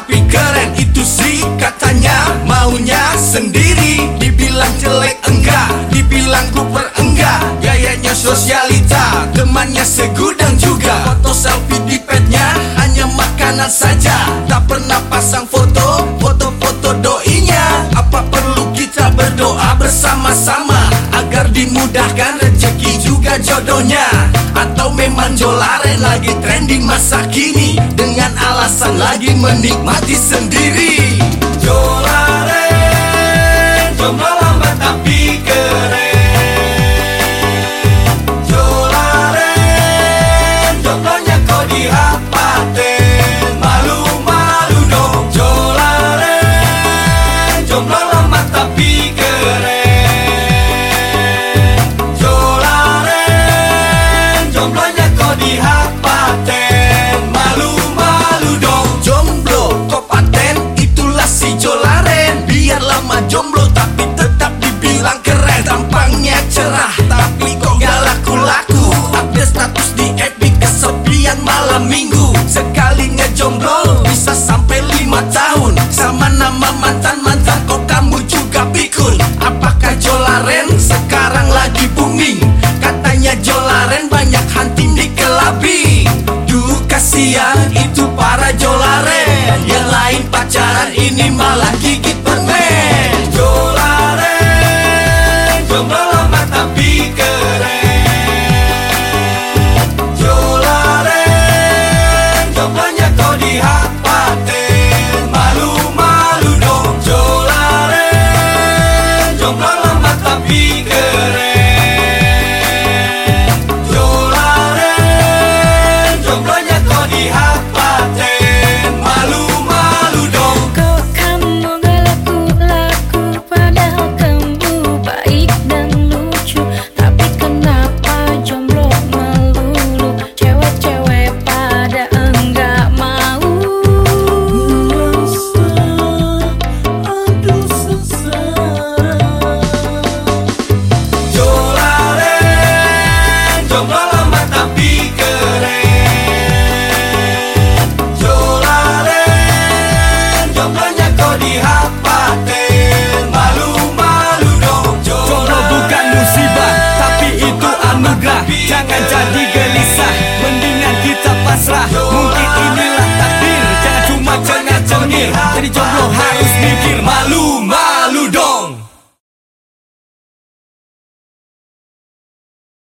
tapi keren Itu sih katanya maunya sendiri. Dibilang jelek enggak, dibilang kuper enggak. Gayanya sosialita, temannya segudang juga. Foto selfie di petnya hanya makanan saja. Tak pernah pasang foto, foto-foto doinya. Apa perlu kita berdoa bersama-sama? Agar dimudahkan rezeki juga jodohnya. Atau memang jolaren lagi trending masa kini. Dengan alasan lagi menikmati sendiri Contohnya kau dihapatin Malu-malu dong Jomblo bukan musibah Tapi itu anugerah. Jangan jadi gelisah Mendingan kita pasrah. Mungkin inilah takdir Jangan cuma jangan cengir. Jadi jomblo harus mikir malu.